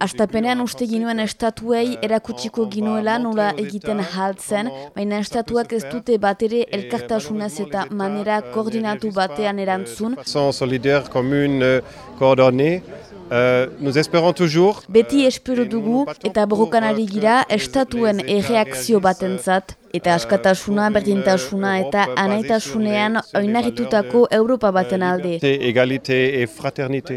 Astapenean uste ginuen estatuei erakutsiko ginuela nola egiten jaltzen, baina estatuak ez dute batere elkartasunez eta manera koordinatu batean erantzun. Euh, euh, Beti espero dugu eta borrokan gira estatuen erreakzio batentzat. Eta euh, askatasuna, berdintasuna eta anaitasunean oinarritutako Europa baten alde. e fraternite.